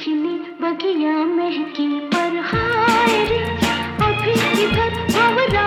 खिली बगिया महकी पर हाय रे। अभी इधर भवरा